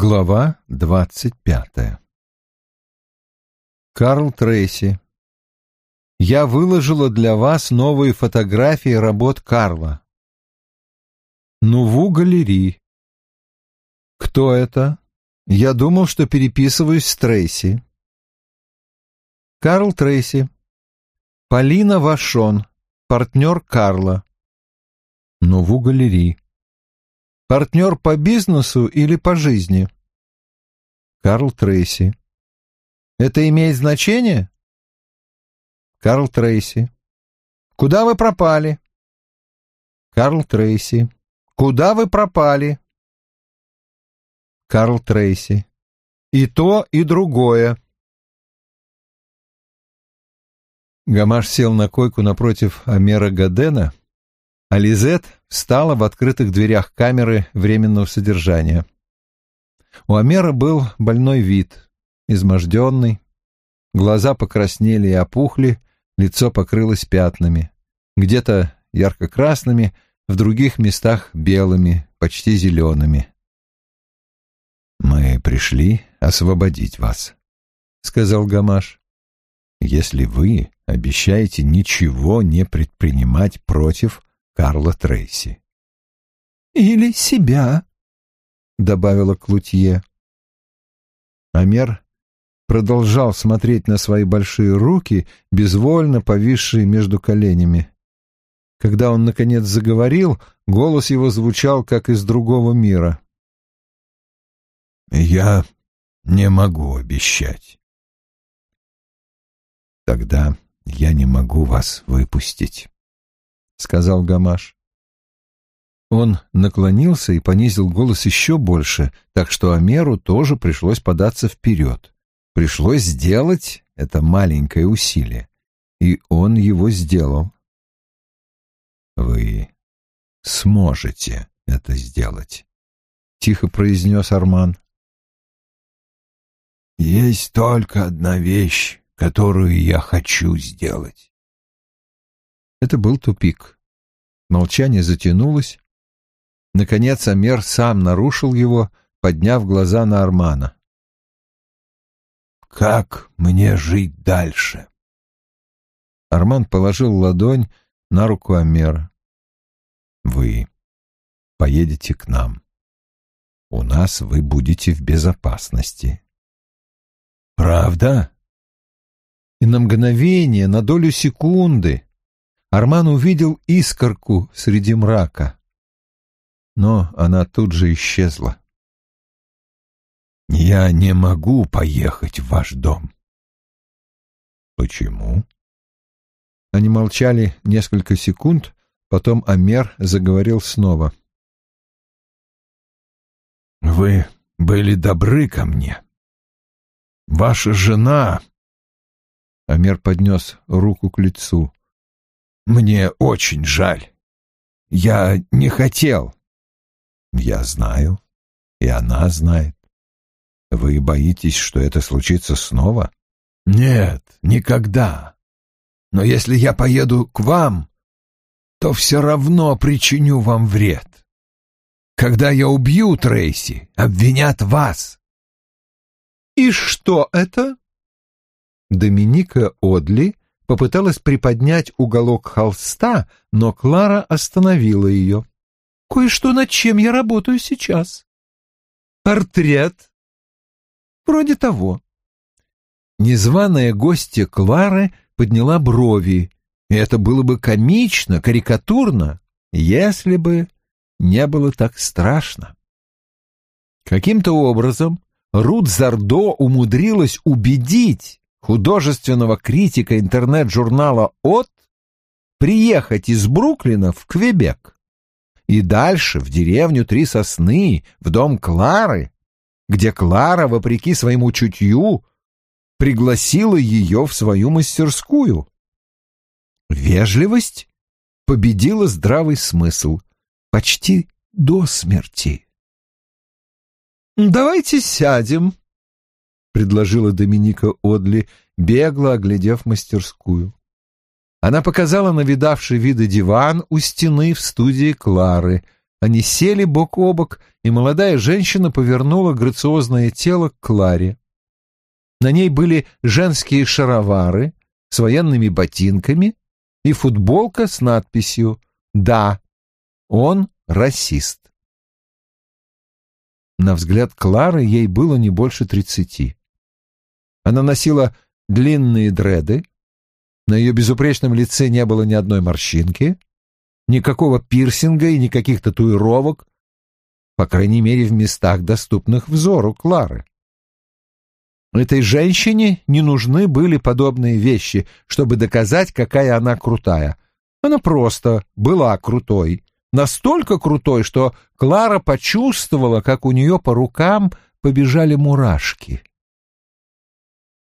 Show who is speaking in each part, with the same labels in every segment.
Speaker 1: Глава двадцать пятая Карл Трейси Я выложила для вас новые фотографии работ Карла. Нуву галерей. Кто это? Я думал, что переписываюсь с Трейси. Карл Трейси. Полина Вашон, партнер Карла. Нуву галерей. Партнер по бизнесу или по жизни? Карл Трейси. Это имеет значение? Карл Трейси. Куда вы пропали? Карл Трейси. Куда вы пропали? Карл Трейси. И то, и другое. Гамаш сел на койку напротив Амера Гадена, а Лизет встала в открытых дверях камеры временного содержания. У Амера был больной вид, изможденный, глаза покраснели и опухли, лицо покрылось пятнами, где-то ярко-красными, в других местах белыми, почти зелеными. «Мы пришли освободить вас», — сказал Гамаш, — «если вы обещаете ничего не предпринимать против Карла Трейси. «Или себя», — добавила Клутье. Амер продолжал смотреть на свои большие руки, безвольно повисшие между коленями. Когда он, наконец, заговорил, голос его звучал, как из другого мира. «Я не могу обещать». «Тогда я не могу вас выпустить». — сказал Гамаш. Он наклонился и понизил голос еще больше, так что Амеру тоже пришлось податься вперед. Пришлось сделать это маленькое усилие, и он его сделал. «Вы сможете это сделать», — тихо произнес Арман. «Есть только одна вещь, которую я хочу сделать». Это был тупик. Молчание затянулось. Наконец Амер сам нарушил его, подняв глаза на Армана. «Как мне жить дальше?» Арман положил ладонь на руку Амера. «Вы поедете к нам. У нас вы будете в безопасности». «Правда?» И на мгновение, на долю секунды, Арман увидел искорку среди мрака. Но она тут же исчезла. «Я не могу поехать в ваш дом». «Почему?» Они молчали несколько секунд, потом Амер заговорил снова. «Вы были добры ко мне. Ваша жена...» Амер поднес руку к лицу. Мне очень жаль. Я не хотел. Я знаю, и она знает. Вы боитесь, что это случится снова? Нет, никогда. Но если я поеду к вам, то все равно причиню вам вред. Когда я убью Трейси, обвинят вас. И что это? Доминика Одли попыталась приподнять уголок холста, но Клара остановила ее. «Кое-что, над чем я работаю сейчас. Портрет. Вроде того». Незваная гостья Клары подняла брови, это было бы комично, карикатурно, если бы не было так страшно. Каким-то образом Рут Зардо умудрилась убедить художественного критика интернет-журнала «От» приехать из Бруклина в Квебек и дальше в деревню Три Сосны, в дом Клары, где Клара, вопреки своему чутью, пригласила ее в свою мастерскую. Вежливость победила здравый смысл почти до смерти. «Давайте сядем», — предложила Доминика Одли, бегло оглядев мастерскую. Она показала на видавший виды диван у стены в студии Клары. Они сели бок о бок, и молодая женщина повернула грациозное тело к Кларе. На ней были женские шаровары с военными ботинками и футболка с надписью «Да, он расист». На взгляд Клары ей было не больше тридцати. Она носила длинные дреды, на ее безупречном лице не было ни одной морщинки, никакого пирсинга и никаких татуировок, по крайней мере, в местах, доступных взору Клары. Этой женщине не нужны были подобные вещи, чтобы доказать, какая она крутая. Она просто была крутой. Настолько крутой, что Клара почувствовала, как у нее по рукам побежали мурашки.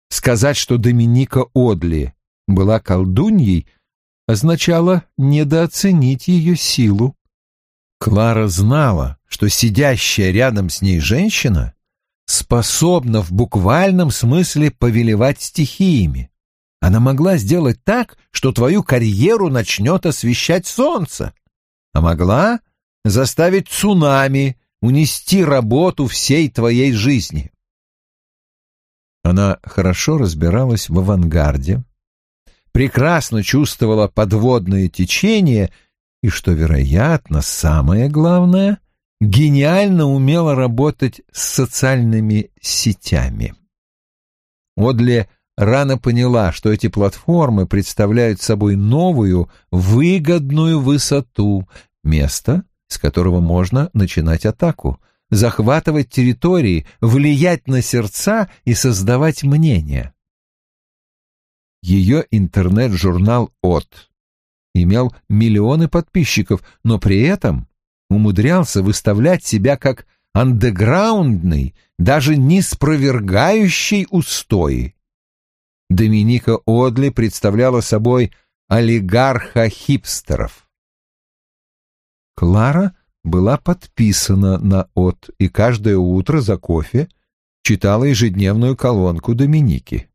Speaker 1: Сказать, что Доминика Одли была колдуньей, означало недооценить ее силу. Клара знала, что сидящая рядом с ней женщина способна в буквальном смысле повелевать стихиями. Она могла сделать так, что твою карьеру начнет освещать солнце, а могла заставить цунами унести работу всей твоей жизни. Она хорошо разбиралась в авангарде, прекрасно чувствовала подводное течение и, что, вероятно, самое главное — гениально умела работать с социальными сетями. Одли рано поняла, что эти платформы представляют собой новую, выгодную высоту, место, с которого можно начинать атаку, захватывать территории, влиять на сердца и создавать мнения. Ее интернет-журнал «От» имел миллионы подписчиков, но при этом умудрялся выставлять себя как андеграундный, даже не спровергающий устои. Доминика Одли представляла собой олигарха хипстеров. Клара была подписана на «От» и каждое утро за кофе читала ежедневную колонку Доминики.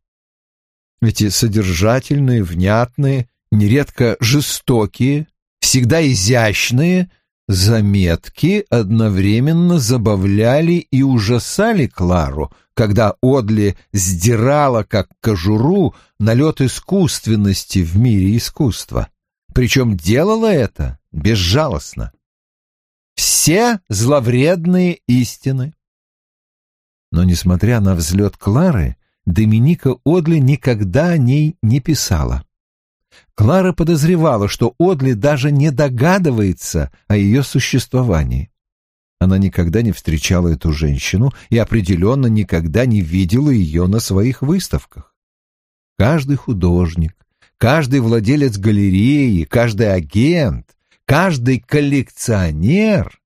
Speaker 1: Эти содержательные, внятные, нередко жестокие, всегда изящные — Заметки одновременно забавляли и ужасали Клару, когда Одли сдирала, как кожуру, налет искусственности в мире искусства. Причем делала это безжалостно. Все зловредные истины. Но, несмотря на взлет Клары, Доминика Одли никогда о ней не писала. Клара подозревала, что Одли даже не догадывается о ее существовании. Она никогда не встречала эту женщину и определенно никогда не видела ее на своих выставках. Каждый художник, каждый владелец галереи, каждый агент, каждый коллекционер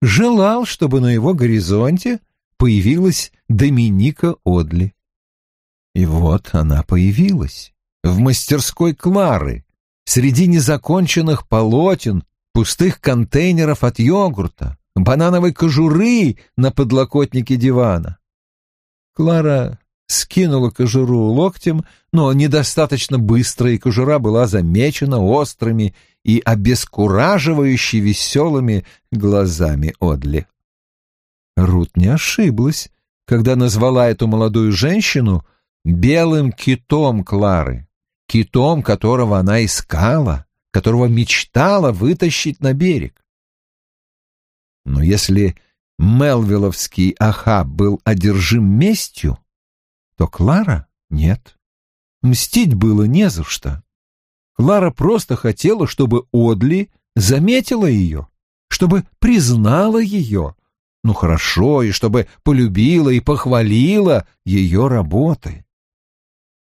Speaker 1: желал, чтобы на его горизонте появилась Доминика Одли. И вот она появилась в мастерской Клары, среди незаконченных полотен, пустых контейнеров от йогурта, банановой кожуры на подлокотнике дивана. Клара скинула кожуру локтем, но недостаточно быстро, и кожура была замечена острыми и обескураживающе веселыми глазами Одли. Рут не ошиблась, когда назвала эту молодую женщину белым китом Клары китом, которого она искала, которого мечтала вытащить на берег. Но если Мелвиловский Ахаб был одержим местью, то Клара нет. Мстить было не за что. Клара просто хотела, чтобы Одли заметила ее, чтобы признала ее, ну хорошо, и чтобы полюбила и похвалила ее работы.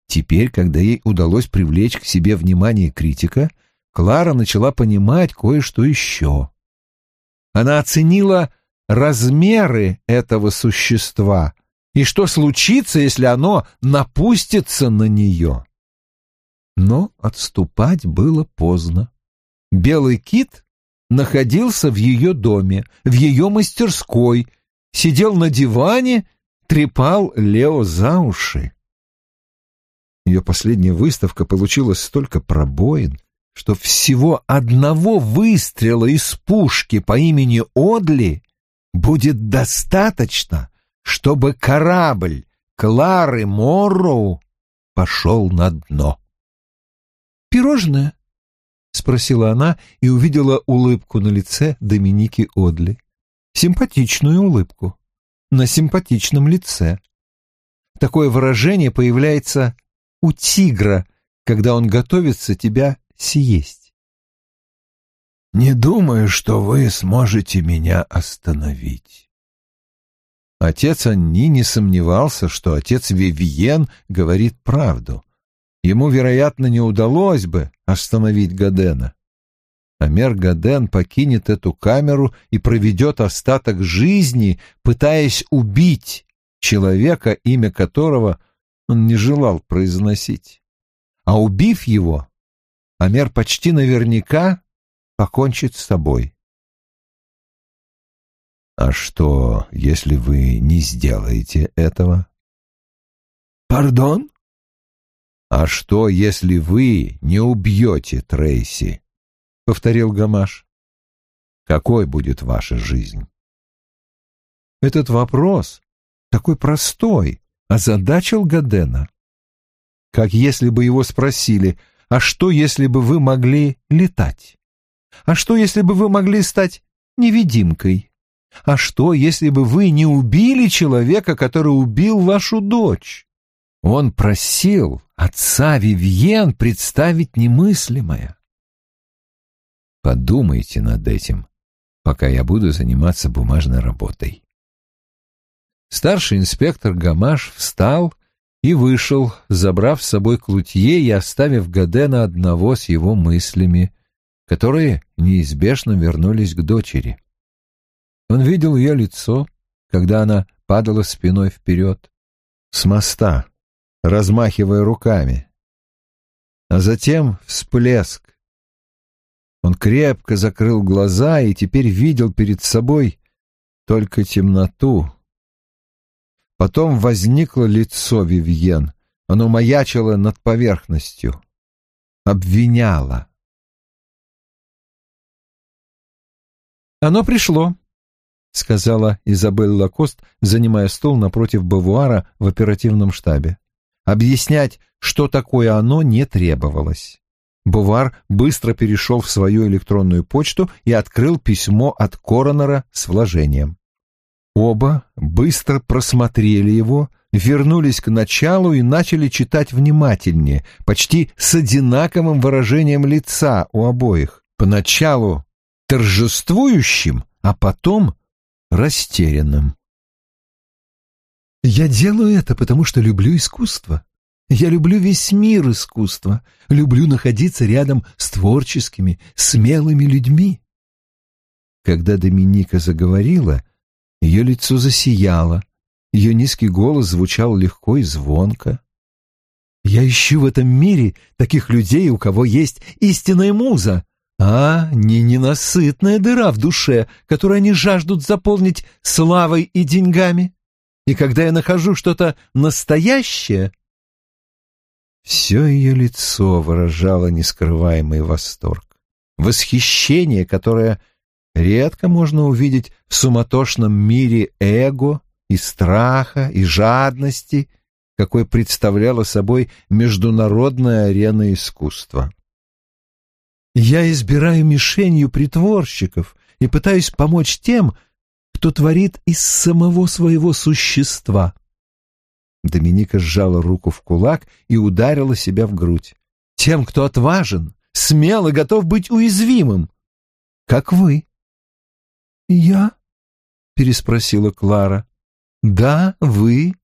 Speaker 1: Теперь, когда ей удалось привлечь к себе внимание критика, Клара начала понимать кое-что еще. Она оценила размеры этого существа и что случится, если оно напустится на нее. Но отступать было поздно. Белый кит находился в ее доме, в ее мастерской, сидел на диване, трепал Лео за уши. Ее последняя выставка получила столько пробоин, что всего одного выстрела из пушки по имени Одли будет достаточно, чтобы корабль Клары Морроу пошел на дно.
Speaker 2: «Пирожное?» — спросила она и увидела улыбку на лице Доминики Одли. Симпатичную улыбку. На симпатичном лице. Такое выражение появляется у тигра, когда он готовится тебя съесть.
Speaker 1: «Не думаю, что вы сможете меня остановить». Отец Анни не сомневался, что отец Вивьен говорит правду. Ему, вероятно, не удалось бы остановить Гадена. Амер Гаден покинет эту камеру и проведет остаток жизни, пытаясь убить человека, имя которого он не желал произносить. А убив его, Амер почти наверняка покончит с собой. А что, если вы не сделаете этого?
Speaker 2: Пардон?
Speaker 1: А что, если вы не убьете Трейси? Повторил Гамаш. Какой будет ваша жизнь? Этот вопрос, такой простой, озадачил Гадена. Как если бы его спросили, а что, если бы вы могли летать? А что, если бы вы могли стать невидимкой? А что, если бы вы не убили человека, который убил вашу дочь? Он просил отца Вивьен представить немыслимое. Подумайте над этим, пока я буду заниматься бумажной работой. Старший инспектор Гамаш встал и вышел, забрав с собой Клутье и оставив Гадена одного с его мыслями, которые неизбежно вернулись к дочери. Он видел ее лицо, когда она падала спиной вперед, с моста, размахивая руками. А затем всплеск. Он крепко закрыл глаза и теперь видел перед собой только темноту. Потом возникло лицо Вивьен. Оно маячило над поверхностью. Обвиняло.
Speaker 2: «Оно пришло», — сказала Изабель Лакост, занимая стол напротив Бавуара в оперативном штабе. Объяснять, что такое оно, не требовалось. Бувар быстро перешел в свою электронную почту и открыл письмо от коронера с вложением. Оба быстро просмотрели его, вернулись к началу и начали читать внимательнее, почти с одинаковым выражением лица у обоих. Поначалу торжествующим, а потом растерянным. Я делаю это, потому что люблю искусство. Я люблю весь мир искусства, люблю находиться рядом с творческими, смелыми людьми. Когда Доминика заговорила, ее лицо засияло, ее низкий голос звучал легко и звонко. Я ищу в этом мире таких людей, у кого есть истинная муза, а не ненасытная дыра в душе, которую они жаждут заполнить славой и деньгами. И когда я нахожу что-то настоящее... Все ее лицо выражало нескрываемый восторг, восхищение, которое редко можно увидеть в суматошном мире эго и страха и жадности, какой представляла собой международная арена искусства. Я избираю мишенью притворщиков и пытаюсь помочь тем, кто творит из самого своего существа. Доминика сжала руку в кулак и ударила себя в грудь. Тем, кто отважен, смел и готов быть уязвимым, как вы. «Я?» — переспросила Клара. «Да, вы».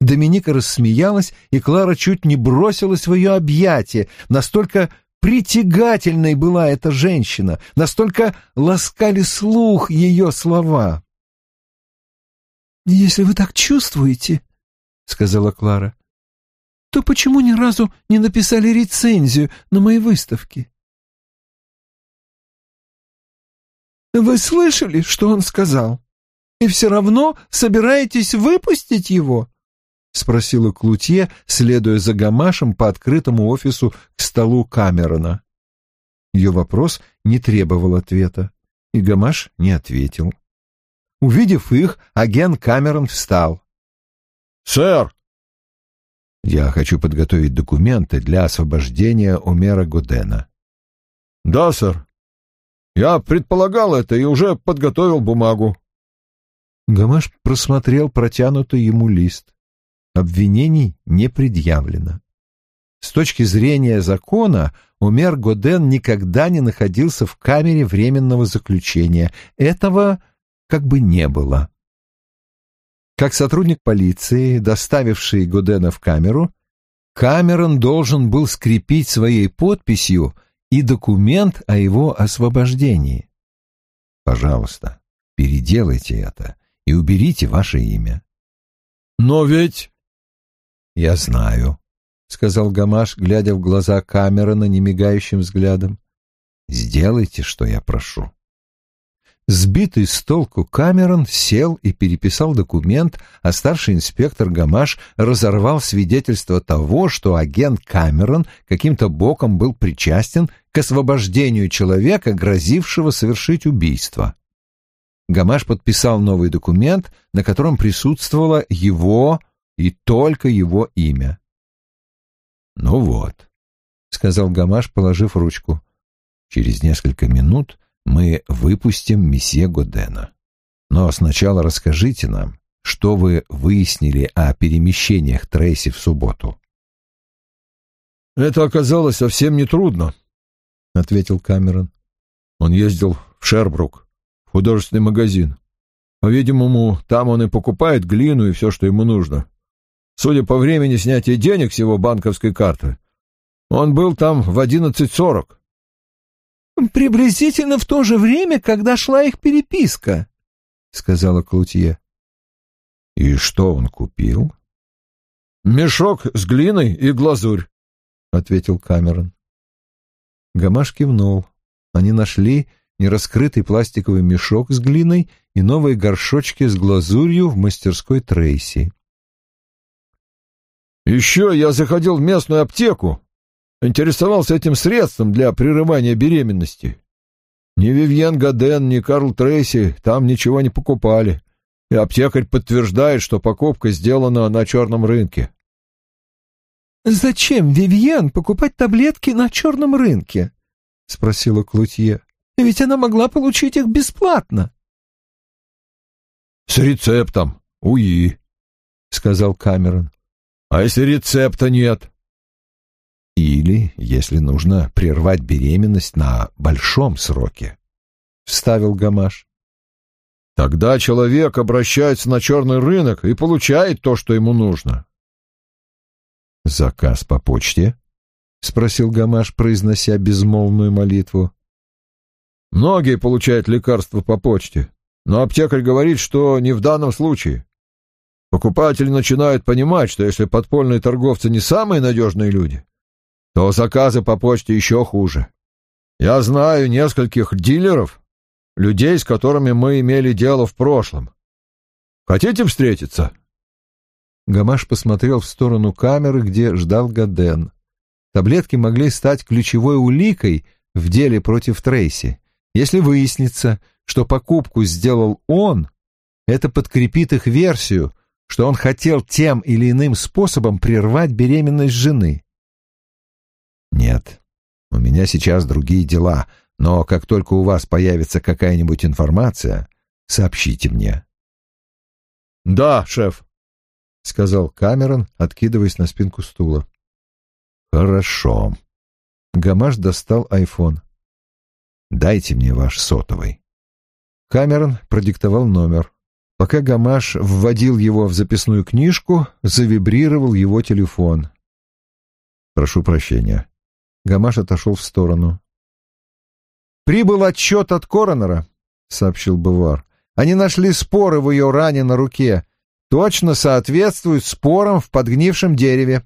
Speaker 2: Доминика рассмеялась, и Клара чуть не бросилась в ее объятия, настолько притягательной была эта женщина, настолько ласкали слух ее слова. «Если вы так чувствуете, — сказала Клара, — то почему ни разу не написали рецензию на мои выставки?» «Вы слышали, что он сказал? И все равно собираетесь выпустить его?» — спросила Клутье, следуя за Гамашем по открытому офису к столу Камерона. Ее вопрос не требовал ответа, и Гамаш не ответил. Увидев их, агент Камерон встал.
Speaker 3: «Сэр!»
Speaker 1: «Я хочу подготовить документы для освобождения Умера Гудена».
Speaker 3: «Да, сэр. Я предполагал это и уже подготовил бумагу».
Speaker 2: Гамаш просмотрел протянутый ему лист. Обвинений не предъявлено. С точки зрения закона, Умер Годен никогда не находился в камере временного заключения. Этого как бы не было. Как сотрудник полиции, доставивший Годена в камеру, Камерон должен был скрепить своей подписью и документ о его освобождении.
Speaker 1: Пожалуйста, переделайте это и уберите ваше имя.
Speaker 3: Но ведь...
Speaker 1: Я знаю, сказал Гамаш, глядя в глаза Камерона немигающим взглядом. Сделайте, что я прошу. Сбитый с толку Камерон сел и переписал документ, а старший инспектор Гамаш разорвал свидетельство того, что агент Камерон каким-то боком был причастен к освобождению человека, грозившего совершить убийство. Гамаш подписал новый документ, на котором присутствовало его и только его имя. «Ну вот», — сказал Гамаш, положив ручку. «Через несколько минут мы выпустим месье Годена. Но сначала расскажите нам, что вы выяснили о перемещениях Трейси в субботу».
Speaker 3: «Это оказалось совсем нетрудно», — ответил Камерон. «Он ездил в Шербрук, в художественный магазин. По-видимому, там он и покупает глину и все, что ему нужно. Судя по времени снятия денег с его банковской карты, он был там в одиннадцать сорок.
Speaker 2: «Приблизительно в то же время, когда шла их переписка», — сказала Клутье.
Speaker 1: «И что он купил?»
Speaker 3: «Мешок с глиной и глазурь», — ответил Камерон.
Speaker 2: Гамаш кивнул. Они нашли нераскрытый пластиковый мешок с глиной и новые горшочки с глазурью в мастерской Трейси.
Speaker 3: Еще я заходил в местную аптеку, интересовался этим средством для прерывания беременности. Ни Вивьен Гаден, ни Карл Трейси там ничего не покупали, и аптекарь подтверждает, что покупка сделана на черном рынке.
Speaker 2: «Зачем Вивьен покупать таблетки на черном рынке?» — спросила Клутье. «Ведь она могла получить их бесплатно».
Speaker 3: «С рецептом, уи», — сказал Камерон. А если рецепта нет?
Speaker 1: Или, если нужно прервать беременность на большом сроке, — вставил Гамаш.
Speaker 3: Тогда человек обращается на черный рынок и получает то, что ему нужно.
Speaker 1: «Заказ по почте?» — спросил Гамаш, произнося безмолвную молитву.
Speaker 3: «Многие получают лекарства по почте, но аптекарь говорит, что не в данном случае. Покупатели начинают понимать, что если подпольные торговцы не самые надежные люди, то заказы по почте еще хуже. Я знаю нескольких дилеров, людей, с которыми мы имели дело в прошлом. Хотите встретиться?»
Speaker 2: Гамаш посмотрел в сторону камеры, где ждал Гаден. Таблетки могли стать ключевой уликой в деле против Трейси. Если выяснится, что покупку сделал он, это подкрепит их версию, что он хотел тем или иным способом прервать беременность жены.
Speaker 1: «Нет, у меня сейчас другие дела, но как только у вас появится какая-нибудь информация, сообщите мне».
Speaker 3: «Да, шеф», — сказал Камерон, откидываясь на спинку стула.
Speaker 1: «Хорошо».
Speaker 2: Гамаш достал айфон.
Speaker 1: «Дайте мне ваш сотовый».
Speaker 2: Камерон продиктовал номер. Пока Гамаш вводил его в записную книжку, завибрировал его телефон.
Speaker 1: «Прошу прощения».
Speaker 2: Гамаш отошел в сторону. «Прибыл отчет от коронера», — сообщил Бувар. «Они нашли споры в ее ране на руке. Точно соответствуют спорам в подгнившем дереве».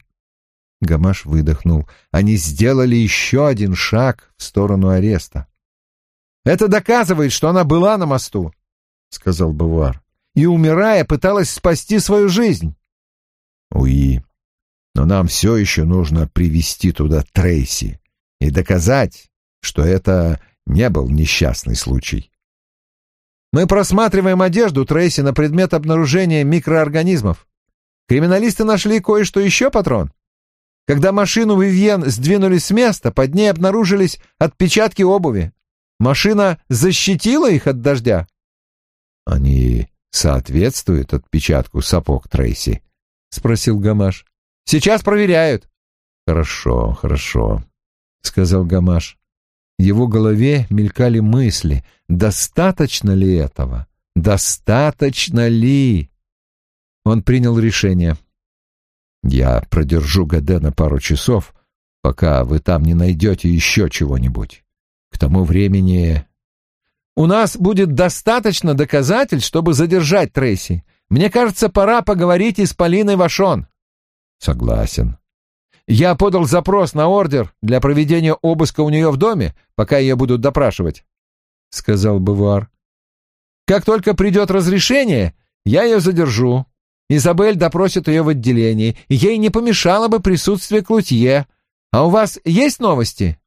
Speaker 2: Гамаш выдохнул. Они сделали еще один шаг в сторону ареста. «Это доказывает, что она была на мосту», — сказал Бувар и, умирая, пыталась спасти свою жизнь.
Speaker 1: Уи, но нам все еще нужно привести туда Трейси и доказать, что это не был несчастный случай.
Speaker 2: Мы просматриваем одежду Трейси на предмет обнаружения микроорганизмов. Криминалисты нашли кое-что еще, патрон. Когда машину Вивьен сдвинули с места, под ней обнаружились отпечатки обуви. Машина защитила их от дождя.
Speaker 1: Они соответствуют отпечатку сапог Трейси? спросил Гамаш.
Speaker 2: Сейчас проверяют.
Speaker 1: Хорошо, хорошо, сказал Гамаш. В его голове мелькали мысли, достаточно ли этого? Достаточно ли? Он принял решение. Я продержу Гадена пару часов, пока вы там не найдете еще чего-нибудь. К тому времени...
Speaker 2: У нас будет достаточно доказательств, чтобы задержать Трейси. Мне кажется, пора поговорить и с Полиной Вашон.
Speaker 1: Согласен.
Speaker 2: Я подал запрос на ордер для проведения обыска у нее в доме, пока ее будут допрашивать, — сказал Бавуар. Как только придет разрешение, я ее задержу. Изабель допросит ее в отделении, ей не помешало бы присутствие Клутье. А у вас есть новости?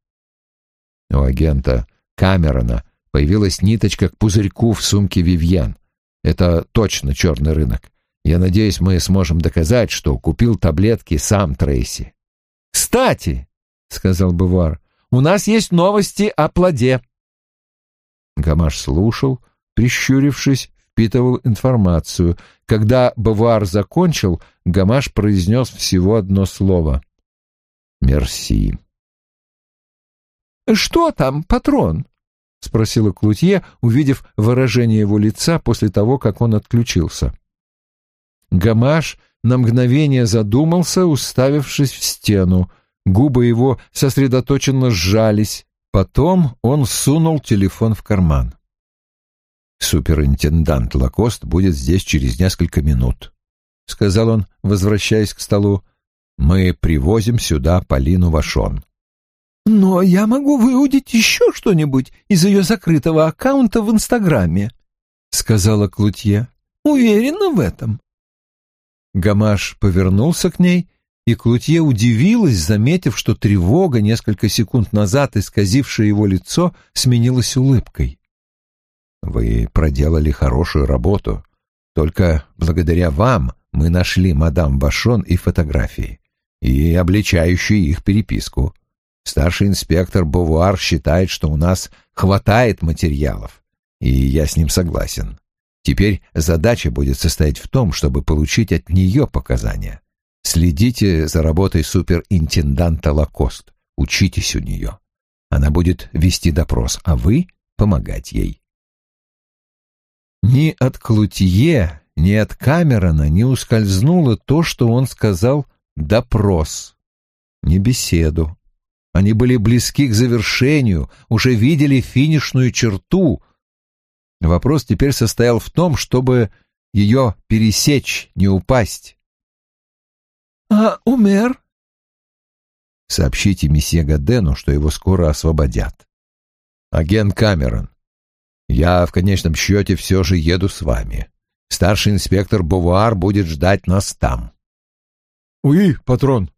Speaker 1: У агента Камерона появилась ниточка к пузырьку в сумке Вивьен. Это точно черный рынок. Я надеюсь, мы сможем доказать, что купил таблетки сам Трейси.
Speaker 2: «Кстати», — сказал Бувар, — «у нас есть новости о плоде».
Speaker 1: Гамаш слушал, прищурившись, впитывал информацию. Когда Бавуар закончил, Гамаш произнес всего одно слово. «Мерси».
Speaker 2: «Что там, патрон?» — спросила Клутье, увидев выражение его лица после того, как он отключился. Гамаш на мгновение задумался, уставившись в стену. Губы его сосредоточенно сжались. Потом он сунул телефон в карман.
Speaker 1: «Суперинтендант Лакост будет здесь через несколько минут», — сказал он, возвращаясь к столу. «Мы привозим сюда Полину Вашон».
Speaker 2: «Но я могу выудить еще что-нибудь из ее закрытого аккаунта в Инстаграме», — сказала Клутье. «Уверена в этом». Гамаш повернулся к ней, и Клутье удивилась, заметив, что тревога, несколько секунд назад исказившая его лицо, сменилась улыбкой.
Speaker 1: «Вы проделали хорошую работу. Только благодаря вам мы нашли мадам Башон и фотографии, и обличающую их переписку. Старший инспектор Бовуар считает, что у нас хватает материалов, и я с ним согласен. Теперь задача будет состоять в том, чтобы получить от нее показания. Следите за работой суперинтенданта Лакост, учитесь у нее. Она будет вести допрос, а вы помогать ей.
Speaker 2: Ни от Клутье, ни от Камерона не ускользнуло то, что он сказал «допрос», не беседу. Они были близки к завершению, уже видели финишную черту. Вопрос теперь состоял в том, чтобы ее пересечь, не упасть. «А умер?»
Speaker 1: «Сообщите месье Гадену, что его скоро освободят. Агент Камерон, я в конечном счете все же еду с вами. Старший инспектор Бувуар будет ждать нас там».
Speaker 2: «Уи, патрон»,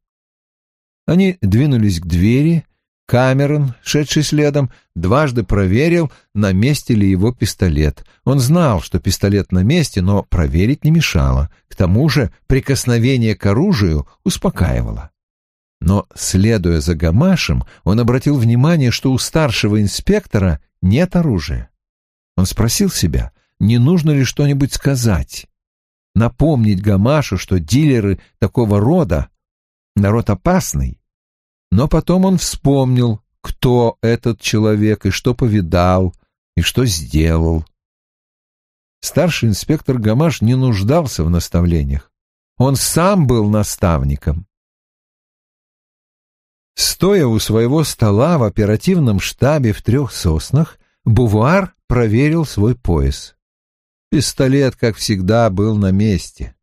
Speaker 2: они двинулись к двери. Камерон, шедший следом, дважды проверил, на месте ли его пистолет. Он знал, что пистолет на месте, но проверить не мешало. К тому же прикосновение к оружию успокаивало. Но, следуя за Гамашем, он обратил внимание, что у старшего инспектора нет оружия. Он спросил себя, не нужно ли что-нибудь сказать. Напомнить Гамашу, что дилеры такого рода — народ опасный, но потом он вспомнил, кто этот человек и что повидал, и что сделал. Старший инспектор Гамаш не нуждался в наставлениях. Он сам был наставником. Стоя у своего стола в оперативном штабе в трех соснах, Бувуар проверил свой пояс. Пистолет, как всегда, был на месте.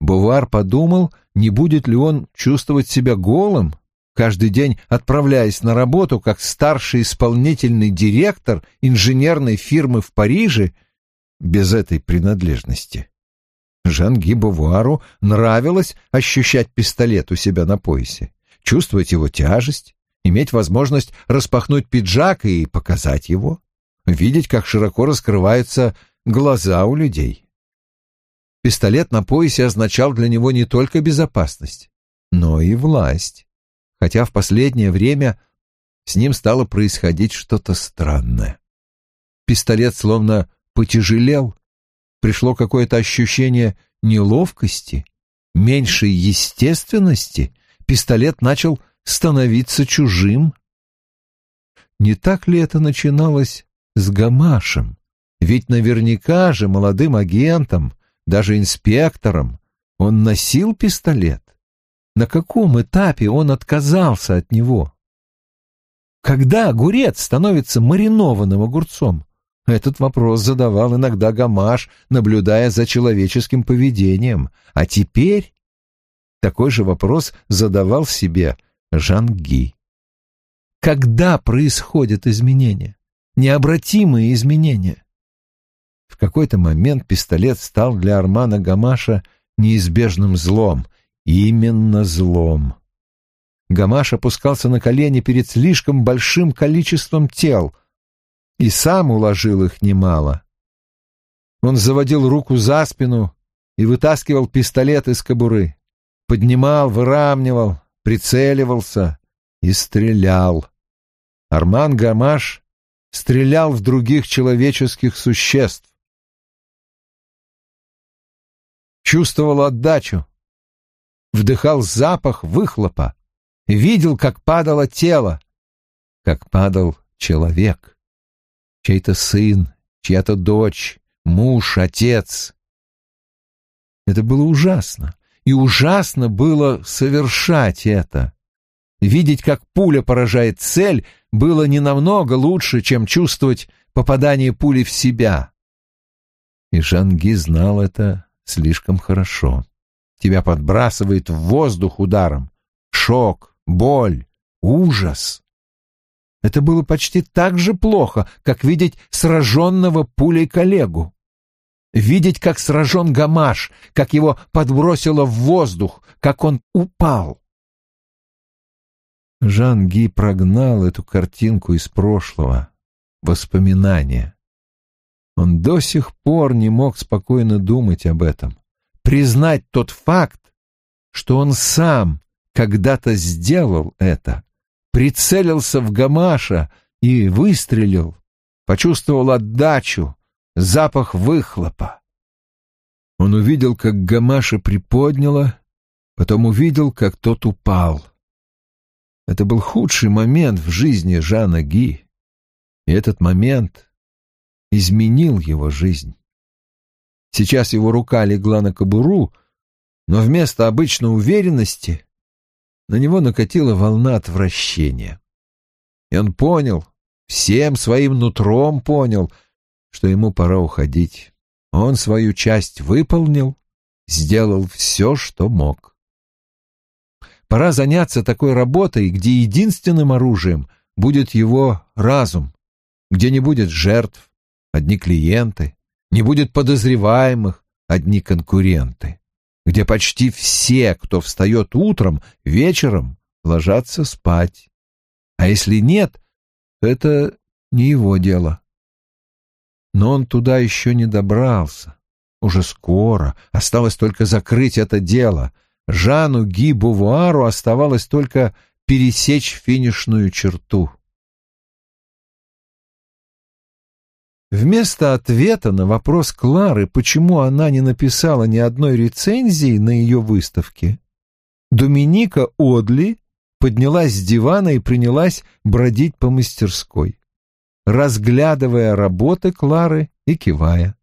Speaker 2: Бувар подумал, не будет ли он чувствовать себя голым каждый день отправляясь на работу как старший исполнительный директор инженерной фирмы в Париже без этой принадлежности. Жан-Ги нравилось ощущать пистолет у себя на поясе, чувствовать его тяжесть, иметь возможность распахнуть пиджак и показать его, видеть, как широко раскрываются глаза у людей. Пистолет на поясе означал для него не только безопасность, но и власть, хотя в последнее время с ним стало происходить что-то странное. Пистолет словно потяжелел, пришло какое-то ощущение неловкости, меньшей естественности, пистолет начал становиться чужим. Не так ли это начиналось с Гамашем? Ведь наверняка же молодым агентом даже инспектором, он носил пистолет? На каком этапе он отказался от него? Когда огурец становится маринованным огурцом? Этот вопрос задавал иногда Гамаш, наблюдая за человеческим поведением. А теперь такой же вопрос задавал себе Жанги. Когда происходят изменения? Необратимые изменения. В какой-то момент пистолет стал для Армана Гамаша неизбежным злом. Именно злом. Гамаш опускался на колени перед слишком большим количеством тел и сам уложил их немало. Он заводил руку за спину и вытаскивал пистолет из кобуры, поднимал, выравнивал, прицеливался и стрелял. Арман Гамаш стрелял в других человеческих существ, чувствовал отдачу, вдыхал запах выхлопа, видел, как падало тело, как падал человек, чей-то сын, чья-то дочь, муж, отец. Это было ужасно, и ужасно было совершать это. Видеть, как пуля поражает цель, было не намного лучше, чем чувствовать попадание пули в себя. И Жанги знал это слишком хорошо. Тебя подбрасывает в воздух ударом. Шок, боль, ужас. Это было почти так же плохо, как видеть сраженного пулей коллегу. Видеть, как сражен Гамаш, как его подбросило в воздух, как он упал. Жан Ги прогнал эту картинку из прошлого, воспоминания. Он до сих пор не мог спокойно думать об этом, признать тот факт, что он сам когда-то сделал это, прицелился в Гамаша и выстрелил, почувствовал отдачу, запах выхлопа. Он увидел, как Гамаша приподняло, потом увидел, как тот упал. Это был худший момент в жизни Жана Ги, и этот момент изменил его жизнь. Сейчас его рука легла на кобуру, но вместо обычной уверенности на него накатила волна отвращения. И он понял, всем своим нутром понял, что ему пора уходить. Он свою часть выполнил, сделал все, что мог. Пора заняться такой работой, где единственным оружием будет его разум, где не будет жертв, одни клиенты, не будет подозреваемых, одни конкуренты, где почти все, кто встает утром, вечером ложатся спать. А если нет, то это не его дело. Но он туда еще не добрался. Уже скоро. Осталось только закрыть это дело. Жану Ги Бувуару оставалось только пересечь финишную черту. Вместо ответа на вопрос Клары, почему она не написала ни одной рецензии на ее выставке, Доминика Одли поднялась с дивана и принялась бродить по мастерской, разглядывая работы Клары и кивая.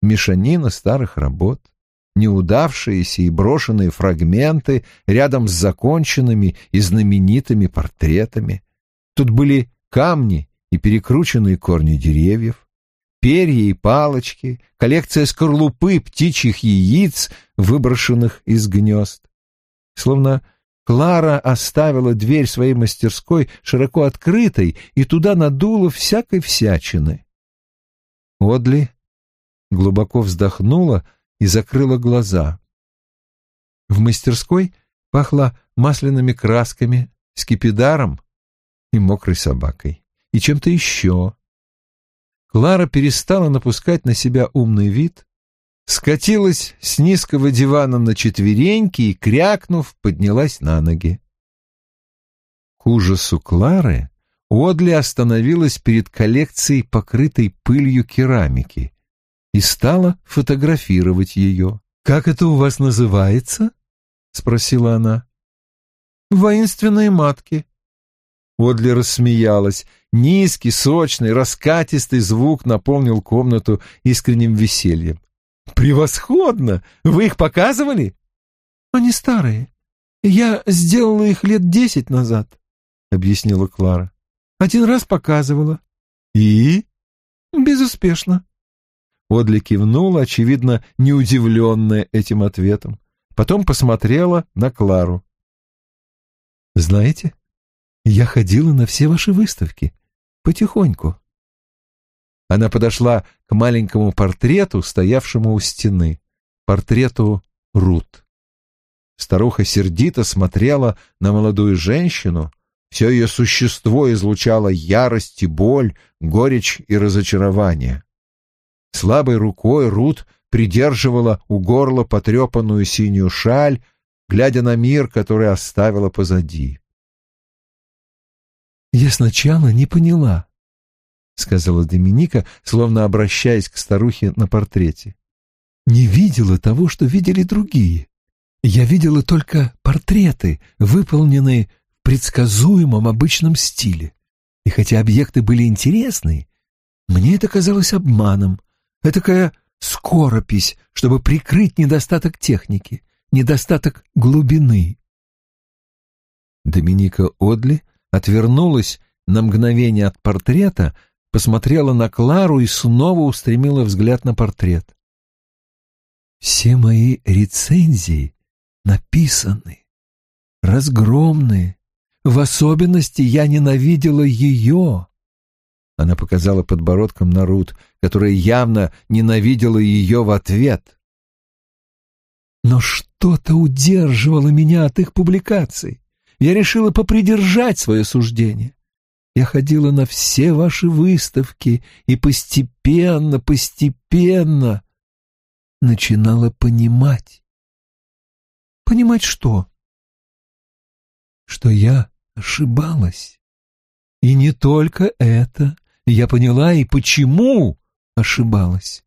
Speaker 2: Мешанина старых работ, неудавшиеся и брошенные фрагменты рядом с законченными и знаменитыми портретами. Тут были камни и перекрученные корни деревьев, перья и палочки, коллекция скорлупы птичьих яиц, выброшенных из гнезд. Словно Клара оставила дверь своей мастерской широко открытой и туда надула всякой всячины. Одли глубоко вздохнула и закрыла глаза. В мастерской пахло масляными красками, скипидаром и мокрой собакой, и чем-то еще. Клара перестала напускать на себя умный вид, скатилась с низкого дивана на четвереньки и, крякнув, поднялась на ноги. К ужасу Клары Одли остановилась перед коллекцией, покрытой пылью керамики, и стала фотографировать ее. «Как это у вас называется?» — спросила она. «Воинственные матки». Одли рассмеялась. Низкий, сочный, раскатистый звук наполнил комнату искренним весельем. «Превосходно! Вы их показывали?» «Они старые. Я сделала их лет десять назад», — объяснила Клара. «Один раз показывала». «И?» «Безуспешно». Одли кивнула, очевидно, неудивленная этим ответом. Потом посмотрела на Клару. «Знаете, я ходила на все ваши выставки. Потихоньку». Она подошла к маленькому портрету, стоявшему у стены. Портрету Рут. Старуха сердито смотрела на молодую женщину. Все ее существо излучало ярость и боль, горечь и разочарование. Слабой рукой Рут придерживала у горла потрепанную синюю шаль, глядя на мир, который оставила позади. «Я сначала не поняла», — сказала Доминика, словно обращаясь к старухе на портрете. «Не видела того, что видели другие. Я видела только портреты, выполненные в предсказуемом обычном стиле. И хотя объекты были интересные, мне это казалось обманом, этакая скоропись, чтобы прикрыть недостаток техники, недостаток глубины. Доминика Одли отвернулась на мгновение от портрета, посмотрела на Клару и снова устремила взгляд на портрет. «Все мои рецензии написаны, разгромные. В особенности я ненавидела ее». Она показала подбородком на Рут, которая явно ненавидела ее в ответ. Но что-то удерживало меня от их публикаций. Я решила попридержать свое суждение. Я ходила на все ваши выставки и постепенно, постепенно начинала понимать. Понимать что? Что я ошибалась. И не только это. Я поняла и почему ошибалась.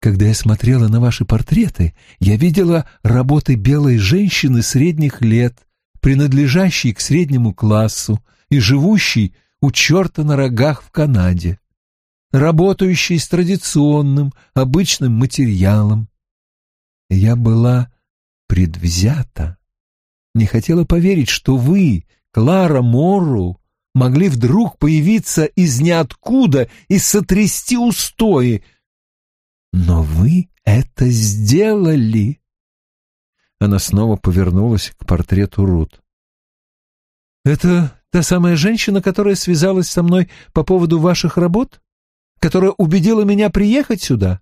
Speaker 2: Когда я смотрела на ваши портреты, я видела работы белой женщины средних лет, принадлежащей к среднему классу и живущей у черта на рогах в Канаде, работающей с традиционным, обычным материалом. Я была предвзята, не хотела поверить, что вы, Клара Морру, могли вдруг появиться из ниоткуда и сотрясти устои. Но вы это сделали. Она снова повернулась к портрету Рут. «Это та самая женщина, которая связалась со мной по поводу ваших работ? Которая убедила меня приехать сюда?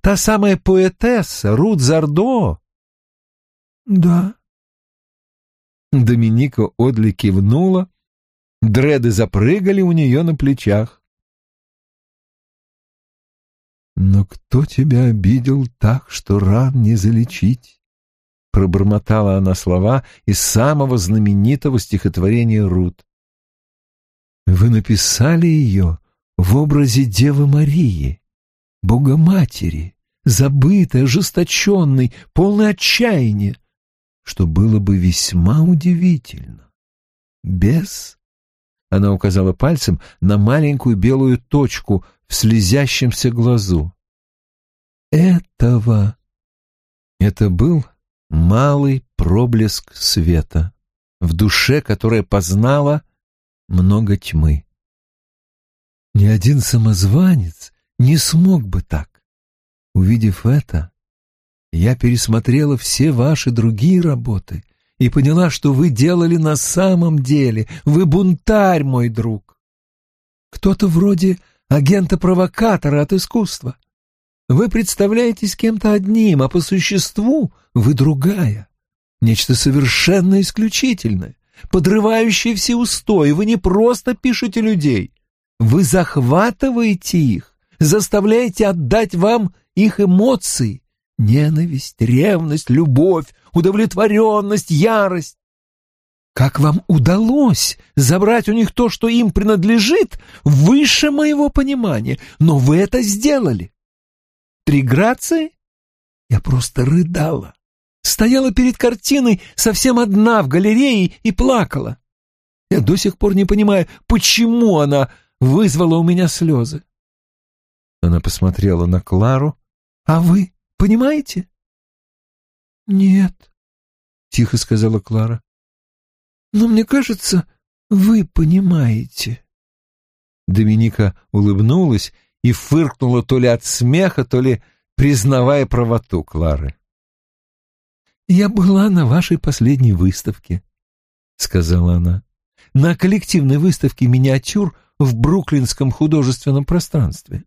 Speaker 2: Та самая поэтесса Рут Зардо?» «Да». Доминика Одли кивнула, Дреды запрыгали у нее на плечах. «Но кто тебя обидел так, что ран не залечить?» Пробормотала она слова из самого знаменитого стихотворения Рут. «Вы написали ее в образе Девы Марии, Богоматери, забытой, ожесточенной, полной отчаяния, что было бы весьма удивительно. Без она указала пальцем на маленькую белую точку в слезящемся глазу. Этого. Это был малый проблеск света в душе, которая познала много тьмы. Ни один самозванец не смог бы так. Увидев это, я пересмотрела все ваши другие работы и поняла, что вы делали на самом деле. Вы бунтарь, мой друг. Кто-то вроде агента-провокатора от искусства. Вы представляетесь кем-то одним, а по существу вы другая. Нечто совершенно исключительное. подрывающее все устои. Вы не просто пишете людей, вы захватываете их, заставляете отдать вам их эмоции. Ненависть, ревность, любовь, удовлетворенность, ярость. Как вам удалось забрать у них то, что им принадлежит, выше моего понимания, но вы это сделали. Три грации? Я просто рыдала. Стояла перед картиной совсем одна в галерее и плакала. Я до сих пор не понимаю, почему она вызвала у меня слезы. Она посмотрела на Клару. «А вы понимаете?» «Нет», — тихо сказала Клара. «Но мне кажется, вы понимаете». Доминика улыбнулась и фыркнула то ли от смеха, то ли признавая правоту Клары. «Я была на вашей последней выставке», — сказала она, — «на коллективной выставке миниатюр в Бруклинском художественном пространстве.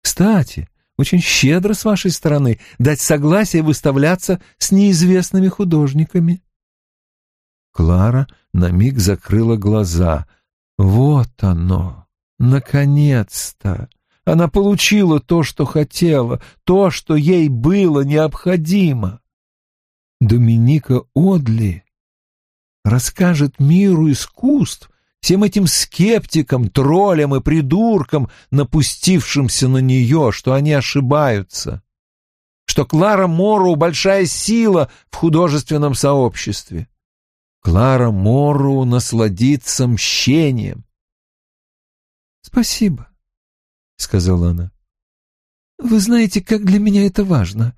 Speaker 2: Кстати, очень щедро с вашей стороны дать согласие выставляться с неизвестными художниками». Клара на миг закрыла глаза. «Вот оно! Наконец-то!» Она получила то, что хотела, то, что ей было необходимо. Доминика Одли расскажет миру искусств, всем этим скептикам, троллям и придуркам, напустившимся на нее, что они ошибаются, что Клара Морроу — большая сила в художественном сообществе. Клара Морроу насладится мщением. «Спасибо», — сказала она. «Вы знаете, как для меня это важно.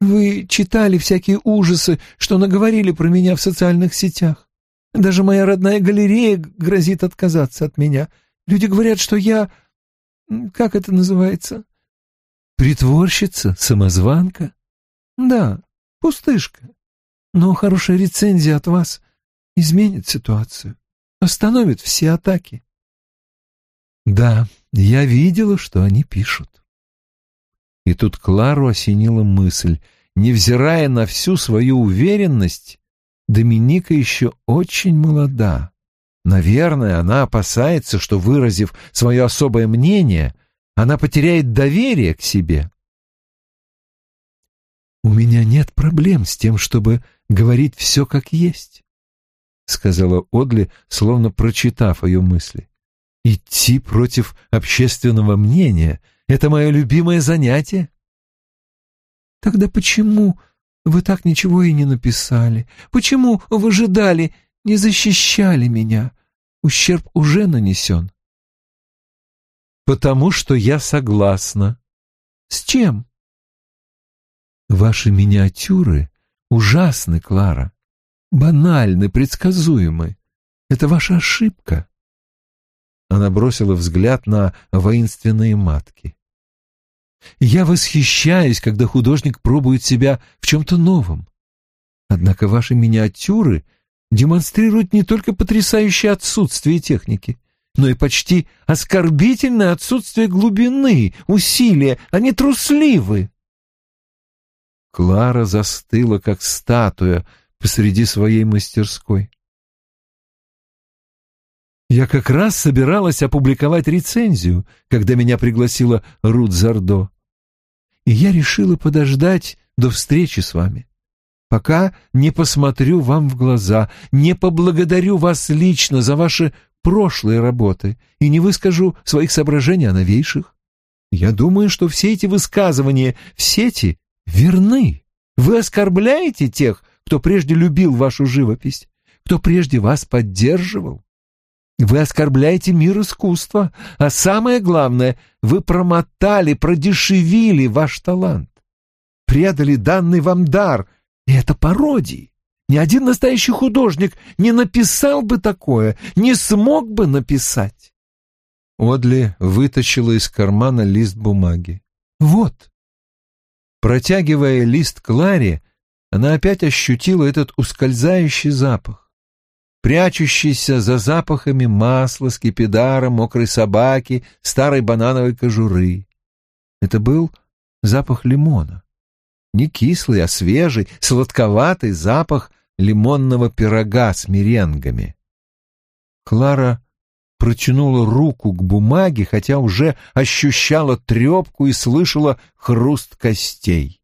Speaker 2: Вы читали всякие ужасы, что наговорили про меня в социальных сетях. Даже моя родная галерея грозит отказаться от меня. Люди говорят, что я... Как это называется? Притворщица, самозванка? Да, пустышка. Но хорошая рецензия от вас изменит ситуацию, остановит все атаки. Да, я видела, что они пишут. И тут Клару осенила мысль. Невзирая на всю свою уверенность, Доминика еще очень молода. Наверное, она опасается, что, выразив свое особое мнение, она потеряет доверие к себе. «У меня нет проблем с тем, чтобы говорить все как есть», — сказала Одли, словно прочитав ее мысли. «Идти против общественного мнения — это мое любимое занятие. Тогда почему вы так ничего и не написали? Почему выжидали, не защищали меня? Ущерб уже нанесен. Потому что я согласна. С чем? Ваши миниатюры ужасны, Клара. Банальны, предсказуемы. Это ваша ошибка. Она бросила взгляд на воинственные матки. Я восхищаюсь, когда художник пробует себя в чем-то новом. Однако ваши миниатюры демонстрируют не только потрясающее отсутствие техники, но и почти оскорбительное отсутствие глубины, усилия. Они трусливы. Клара застыла, как статуя, посреди своей мастерской. Я как раз собиралась опубликовать рецензию, когда меня пригласила Рут Зардо и я решила подождать до встречи с вами. Пока не посмотрю вам в глаза, не поблагодарю вас лично за ваши прошлые работы и не выскажу своих соображений о новейших. Я думаю, что все эти высказывания в сети верны. Вы оскорбляете тех, кто прежде любил вашу живопись, кто прежде вас поддерживал. Вы оскорбляете мир искусства, а самое главное, вы промотали, продешевили ваш талант. Предали данный вам дар, и это пародии. Ни один настоящий художник не написал бы такое, не смог бы написать. Одли вытащила из кармана лист бумаги. Вот. Протягивая лист Кларе, она опять ощутила этот ускользающий запах прячущийся за запахами масла, скипидара, мокрой собаки, старой банановой кожуры. Это был запах лимона. Не кислый, а свежий, сладковатый запах лимонного пирога с меренгами. Клара протянула руку к бумаге, хотя уже ощущала трепку и слышала хруст костей.